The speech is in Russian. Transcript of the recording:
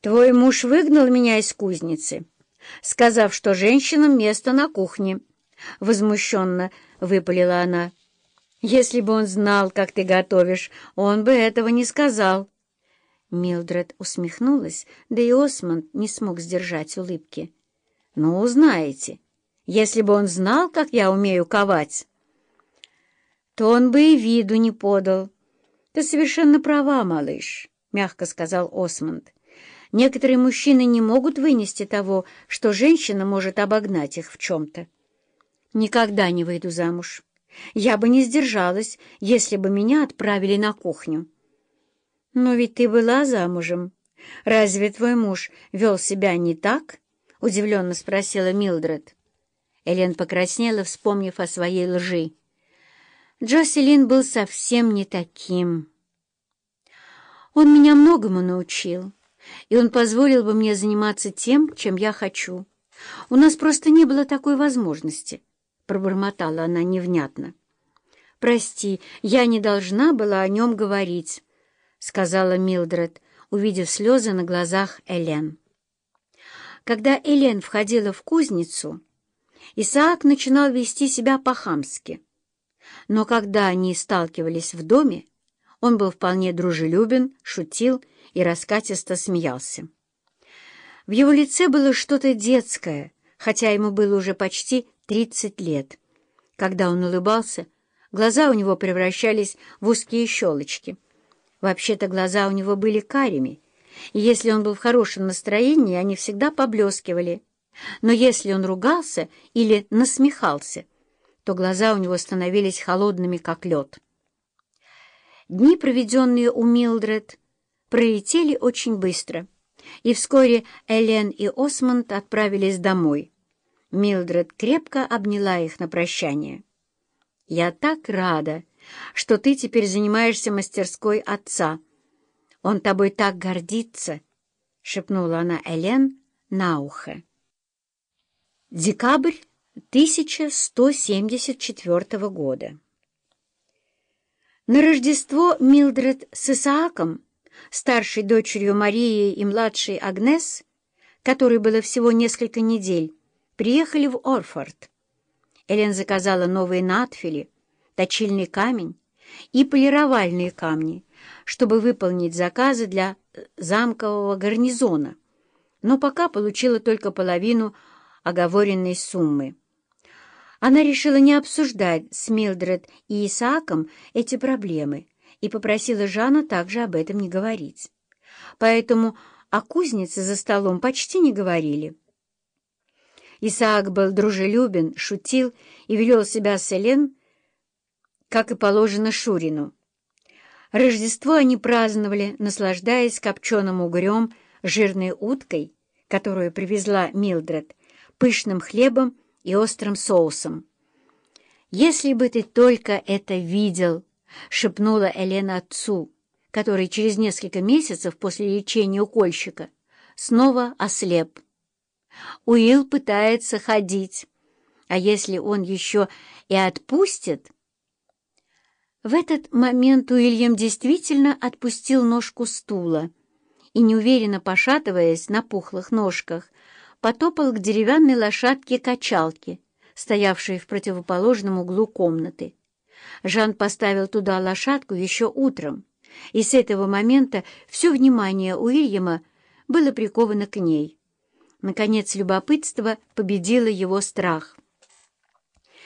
«Твой муж выгнал меня из кузницы, сказав, что женщинам место на кухне», — возмущенно выпалила она. «Если бы он знал, как ты готовишь, он бы этого не сказал». Милдред усмехнулась, да и Осмонд не смог сдержать улыбки. «Ну, узнаете, если бы он знал, как я умею ковать» то он бы и виду не подал. — Ты совершенно права, малыш, — мягко сказал Осмонд. — Некоторые мужчины не могут вынести того, что женщина может обогнать их в чем-то. Никогда не выйду замуж. Я бы не сдержалась, если бы меня отправили на кухню. — Но ведь ты была замужем. Разве твой муж вел себя не так? — удивленно спросила Милдред. Элен покраснела, вспомнив о своей лжи. Джоселин был совсем не таким. Он меня многому научил, и он позволил бы мне заниматься тем, чем я хочу. У нас просто не было такой возможности, — пробормотала она невнятно. «Прости, я не должна была о нем говорить», — сказала Милдред, увидев слезы на глазах Элен. Когда Элен входила в кузницу, Исаак начинал вести себя по-хамски но когда они сталкивались в доме, он был вполне дружелюбен, шутил и раскатисто смеялся. В его лице было что-то детское, хотя ему было уже почти 30 лет. Когда он улыбался, глаза у него превращались в узкие щелочки. Вообще-то глаза у него были карими, и если он был в хорошем настроении, они всегда поблескивали. Но если он ругался или насмехался, то глаза у него становились холодными, как лед. Дни, проведенные у Милдред, пролетели очень быстро, и вскоре Элен и Осмонд отправились домой. Милдред крепко обняла их на прощание. «Я так рада, что ты теперь занимаешься мастерской отца. Он тобой так гордится», — шепнула она Элен на ухо. Декабрь 1174 года. На Рождество Милдред с Исааком, старшей дочерью Марии и младшей Агнес, которой было всего несколько недель, приехали в Орфорд. Элен заказала новые надфили, точильный камень и полировальные камни, чтобы выполнить заказы для замкового гарнизона, но пока получила только половину оговоренной суммы. Она решила не обсуждать с Милдред и Исааком эти проблемы и попросила Жана также об этом не говорить. Поэтому о кузнице за столом почти не говорили. Исаак был дружелюбен, шутил и вел себя с Элен, как и положено Шурину. Рождество они праздновали, наслаждаясь копченым угрем, жирной уткой, которую привезла Милдред, пышным хлебом и острым соусом. «Если бы ты только это видел!» — шепнула Элена отцу, который через несколько месяцев после лечения укольщика снова ослеп. Уилл пытается ходить, а если он еще и отпустит... В этот момент Уильям действительно отпустил ножку стула и, неуверенно пошатываясь на пухлых ножках, потопал к деревянной лошадке-качалке, стоявшей в противоположном углу комнаты. Жан поставил туда лошадку еще утром, и с этого момента все внимание Уильяма было приковано к ней. Наконец любопытство победило его страх.